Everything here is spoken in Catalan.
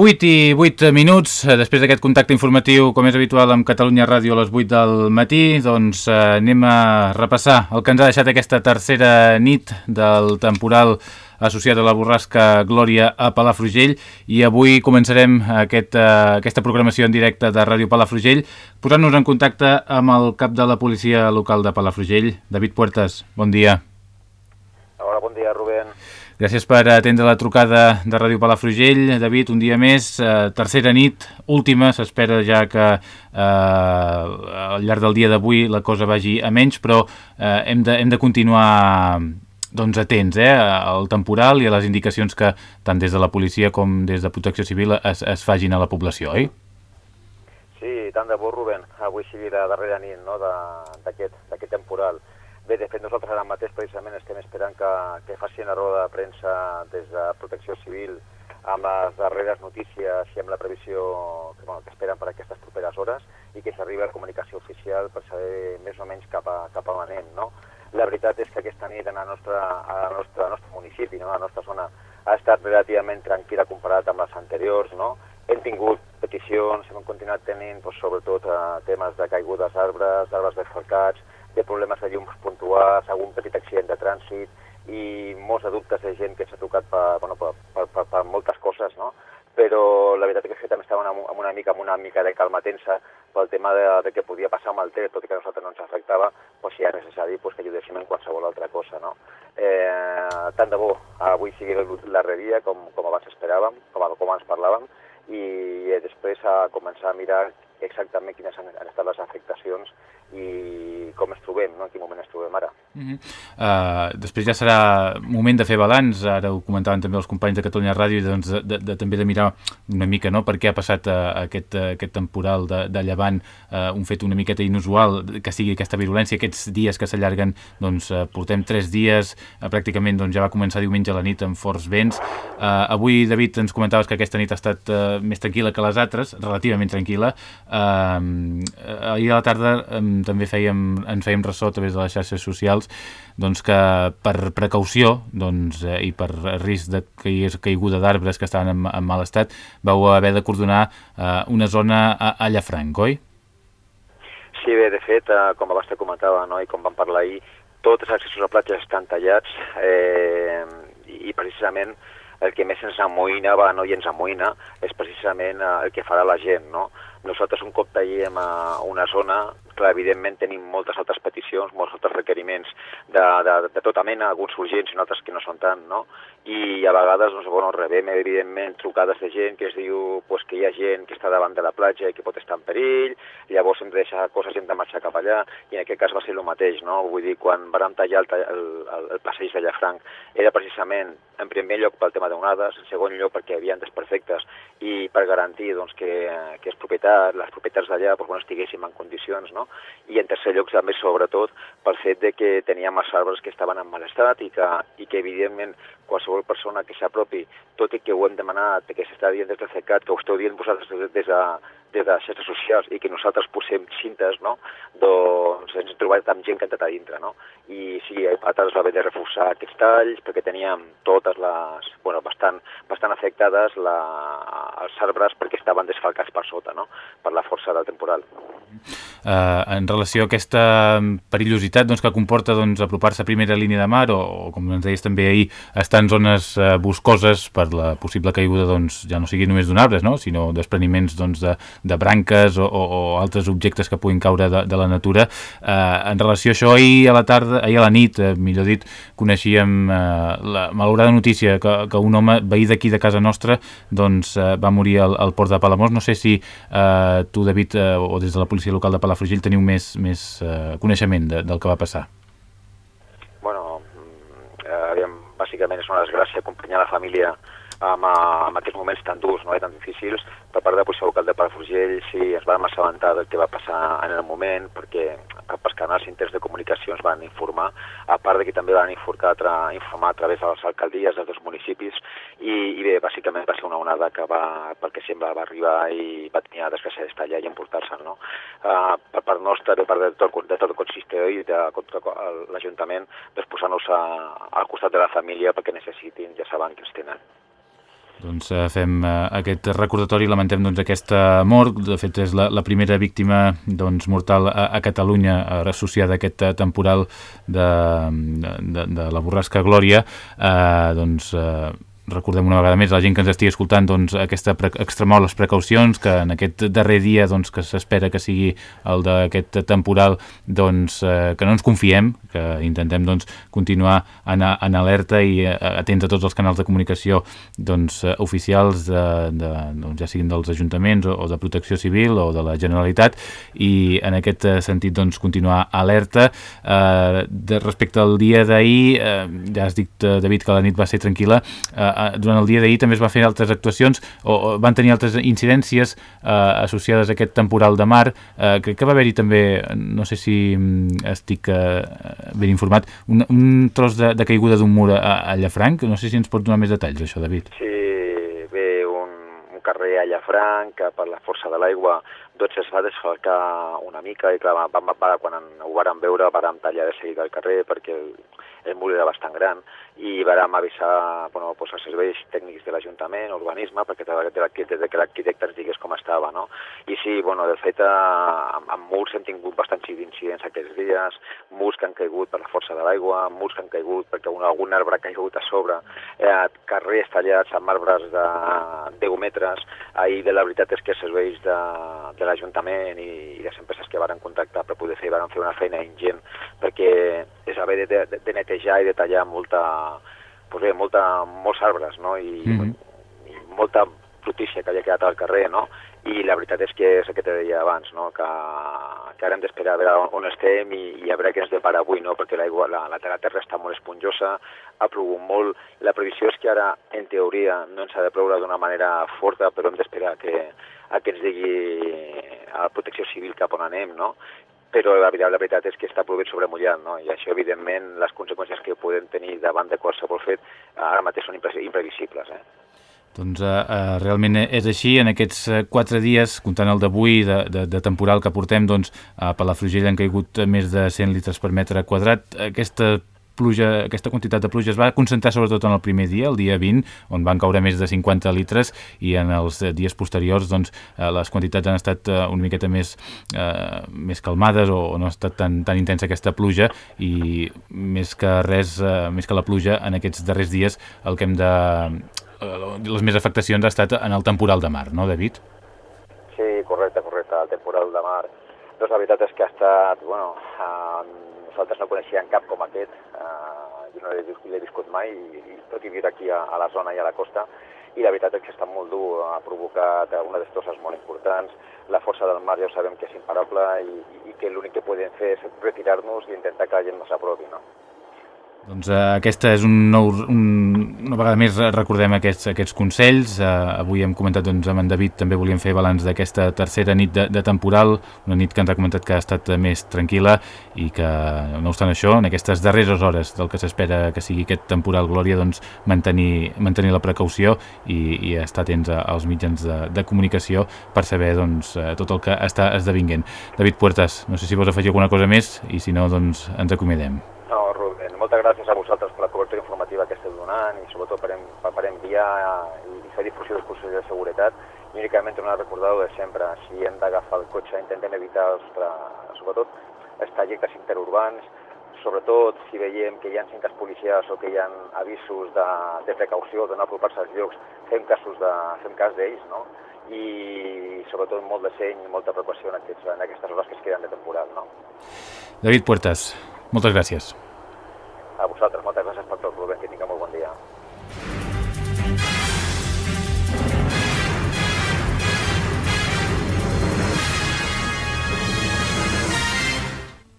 8 i 8 minuts, eh, després d'aquest contacte informatiu, com és habitual amb Catalunya Ràdio a les 8 del matí, doncs eh, anem a repassar el que ens ha deixat aquesta tercera nit del temporal associat a la borrasca Glòria a Palafrugell i avui començarem aquest, uh, aquesta programació en directe de Ràdio Palafrugell posant-nos en contacte amb el cap de la policia local de Palafrugell, David Puertas. Bon dia. Hola, bon dia, Rubén. Gràcies per atendre la trucada de Ràdio Palafrugell. David, un dia més, eh, tercera nit, última, s'espera ja que eh, al llarg del dia d'avui la cosa vagi a menys, però eh, hem, de, hem de continuar doncs, atents eh, al temporal i a les indicacions que tant des de la policia com des de Protecció Civil es, es fagin a la població, oi? Sí, tant de bo, Rubén. Avui sigui la darrera nit no, d'aquest temporal. Bé, de fet, nosaltres ara mateix precisament estem esperant que, que facin la roda de premsa des de Protecció Civil amb les darreres notícies i amb la previsió que, bueno, que esperen per aquestes properes hores i que s'arribi a comunicació oficial per saber més o menys cap a, cap a anem, no? La veritat és que aquesta nit en el nostre, a la nostra, al nostre municipi, no? a la nostra zona, ha estat relativament tranquil·la comparat amb les anteriors, no? Hem tingut peticions, hem continuat tenint, doncs, sobretot, eh, temes de caigudes d'arbres, d'arbres desfalcats, de problemes de llums puntuals, algun petit accident de trànsit i molts dubtes de gent que s'ha trucat per, bueno, per, per, per, per moltes coses, no? però la veritat és que també estava amb una mica amb una mica de calma tensa pel tema de, de què podia passar amb el Ter, tot i que a nosaltres no ens afectava, doncs si era necessari doncs que ajudéssim en qualsevol altra cosa. No? Eh, tant de bo, avui sigui la redia, com, com abans esperàvem, com, com abans parlàvem, i després a començar a mirar exactament quines han, han estat les afectacions i com ens trobem, no? en quin moment ens trobem ara. Uh -huh. uh, després ja serà moment de fer balanç, ara ho comentaven també els companys de Catalunya Ràdio, doncs de, de, de, també de mirar una mica no? per què ha passat uh, aquest, uh, aquest temporal de, de llevant, uh, un fet una miqueta inusual, que sigui aquesta virulència, aquests dies que s'allarguen, doncs uh, portem tres dies, uh, pràcticament doncs, ja va començar diumenge a la nit amb forts vents. Uh, avui, David, ens comentaves que aquesta nit ha estat uh, més tranquil·la que les altres, relativament tranquil·la. Uh, ahir a la tarda um, també fèiem, ens fèiem ressò a través de les xarxes socials doncs que per precaució doncs, eh, i per risc de que hi és caiguda d'arbres que estaven en, en mal estat vau haver de coordonar eh, una zona a, a Llafranc, oi? Sí, bé, de fet, eh, com abans comentava no, i com vam parlar ahir, tots els accessos a platges estan tallats eh, i precisament el que més ens amoïna va, no, i ens amoïna és precisament eh, el que farà la gent. No? Nosaltres un cop tallem a una zona clar, evidentment tenim moltes altres peticions, molts altres requeriments de, de, de tota mena, alguns urgents i altres que no són tant, no? I a vegades, doncs, bueno, rebem, evidentment, trucades de gent que es diu pues, que hi ha gent que està davant de la platja i que pot estar en perill, llavors hem de deixar coses i hem de marxar cap allà, i en aquest cas va ser el mateix, no? Vull dir, quan vam tallar el, el, el, el passeig de Llafranc, era precisament, en primer lloc, pel tema d'onades, en segon lloc, perquè hi havia desperfectes, per garantir doncs, que, que els propietats, les propietats d'allà pues, bueno, estiguéssim en condicions, no? i en tercer lloc també sobretot pel fet de que teníem els arbres que estaven en mal estat i que, i que evidentment qualsevol persona que s'apropi, tot i que ho hem demanat, que s'està dient des del CECAT, que ho esteu dient vosaltres des de, des de xarxes socials i que nosaltres posem cintes, no? doncs ens hem trobat amb gent que ha entrat a dintre. No? I sí, Patas va haver de reforçar aquests talls perquè teníem totes les, bueno, bastant, bastant afectades la, els arbres perquè estaven desfalcats per sota, no? per la força del temporal. Uh, en relació a aquesta perillositat doncs, que comporta doncs, apropar-se a primera línia de mar o, o, com ens deies també ahir, estar en zones uh, boscoses per la possible caiguda doncs, ja no sigui només d'un arbre, no? sinó despreniments doncs, de, de branques o, o, o altres objectes que puguin caure de, de la natura. Eh, en relació a això, ahir a la tarda, ahir a la nit, eh, millor dit, coneixíem eh, la malograda notícia que, que un home veí d'aquí de casa nostra doncs, eh, va morir al, al port de Palamós. No sé si eh, tu, David, eh, o des de la policia local de Palafrugell teniu més, més eh, coneixement de, del que va passar. Bueno, mm, eh, bàsicament és una desgràcia acompanyar la família amb, amb aquests moments tan durs no, tan difícils. Per part de policia local de Palafrugell sí, ens vam assabentar del que va passar en el moment perquè pels canals interns de comunicació ens van informar, a part de que també van informar, tra informar a través de les alcaldies dels dos municipis i, i bé, bàsicament va ser una onada que va, pel que sembla va arribar i va tenir la desgràcia d'estar allà i emportar-se'l. No? Uh, per part nostra, de part de tot, de tot el consistori i de l'Ajuntament, doncs posar-nos al costat de la família perquè necessitin, ja saben que ens tenen. Doncs uh, fem uh, aquest recordatori, lamentem doncs, aquesta mort, de fet és la, la primera víctima doncs, mortal a, a Catalunya associada a aquest uh, temporal de, de, de la borrasca Glòria, uh, doncs uh, recordem una vegada més a la gent que ens estigui escoltant doncs, aquesta pre extremar les precaucions, que en aquest darrer dia doncs, que s'espera que sigui el d'aquest temporal doncs, eh, que no ens confiem, que intentem doncs, continuar en, en alerta i eh, atents a tots els canals de comunicació doncs, eh, oficials, de, de, doncs, ja siguin dels ajuntaments o, o de protecció civil o de la Generalitat i en aquest eh, sentit doncs, continuar alerta. Eh, de, respecte al dia d'ahir, eh, ja has dit, David, que la nit va ser tranquil·la, eh, durant el dia d'ahir també es va fer altres actuacions o, o van tenir altres incidències eh, associades a aquest temporal de mar. Eh, crec que va haver-hi també, no sé si mm, estic eh, ben informat, un, un tros de, de caiguda d'un mur a, a Llafranc. No sé si ens pot donar més detalls, això, David. Sí, bé, un, un carrer a Llafranc que per la força de l'aigua tot es va desfalcar una mica i clar, va, va, va, quan ho vàrem veure vàrem tallar de seguida el carrer perquè el, mur era bastant gran i vàrem avisar bueno, pues, els serveis tècnics de l'Ajuntament, urbanisme, perquè de, de, de que l'arquitecte ens digués com estava, no? I sí, bueno, de fet, amb, amb murs hem tingut bastants incidents aquests dies, murs que han caigut per la força de l'aigua, murs que han caigut perquè un, algun arbre ha caigut a sobre, eh, carrers tallats amb arbres de 10 metres, ahir de la veritat és que els serveis de, de l'Ajuntament i, i les empreses que varen contactar per poder fer, varen fer una feina ingent, perquè haver de, de, de netejar i de tallar molta, pues bé, molta, molts arbres, no? I, mm -hmm. i molta frutícia que havia quedat al carrer, no? I la veritat és que és el que te deia abans, no? que, que ara hem d'esperar a veure on estem i, i a veure què ens depara avui, no? perquè l'aigua, la, la, la terra està molt esponjosa, ha plogut molt, la previsió és que ara, en teoria, no ens ha de ploure d'una manera forta, però hem d'esperar que, a que ens digui a la protecció civil cap on anem, no? Però la, la veritat és que està plovent sobre mullat, no? i això, evidentment, les conseqüències que podem tenir davant de qualsevol fet ara mateix són impre imprevisibles. Eh? Doncs uh, uh, realment és així, en aquests uh, quatre dies, comptant el d'avui de, de, de temporal que portem, doncs, per la Frugella han caigut més de 100 litres per metre quadrat. Aquesta pluja, aquesta quantitat de pluja es va concentrar sobretot en el primer dia, el dia 20, on van caure més de 50 litres i en els dies posteriors doncs, eh, les quantitats han estat eh, una miqueta més, eh, més calmades o, no ha estat tan, tan intensa aquesta pluja i més que res, eh, més que la pluja, en aquests darrers dies el que hem de... Eh, les més afectacions ha estat en el temporal de mar, no, David? Sí, correcte, correcte, el temporal de mar. Doncs la veritat és que ha estat, bueno, eh, nosaltres no coneixíem cap com aquest, eh, jo no l'he viscut mai, i, i tot i viure aquí a, a la zona i a la costa, i la veritat és que està molt dur, ha provocat una destrosses molt importants, la força del mar ja ho sabem que és imparable i, i que l'únic que podem fer és retirar-nos i intentar que la gent no s'apropi, no? Doncs uh, aquesta és un nou, un, una vegada més recordem aquests, aquests consells. Uh, avui hem comentat doncs, amb en David, també volíem fer balanç d'aquesta tercera nit de, de temporal, una nit que ens ha comentat que ha estat més tranquil·la i que, no obstant això, en aquestes darreres hores del que s'espera que sigui aquest temporal Glòria, doncs, mantenir, mantenir la precaució i, i estar atents als mitjans de, de comunicació per saber doncs, eh, tot el que està esdevinguent. David Puertas, no sé si vols afegir alguna cosa més i si no, doncs ens acomiadem moltes gràcies a vosaltres per la cobertura informativa que esteu donant i sobretot per, per, enviar i fer difusió dels processos de seguretat i únicament tornar a recordar de sempre, si hem d'agafar el cotxe intentem evitar els, sobretot els trajectes interurbans, sobretot si veiem que hi ha cintes policials o que hi ha avisos de, de precaució de no apropar-se als llocs, fem, casos de, fem cas d'ells, no? i sobretot molt de seny i molta precaució en, aquests, en aquestes hores que es queden de temporal. No? David Puertas, moltes gràcies. A vosaltres, moltes gràcies per tot, Robert. que tinguem molt bon dia.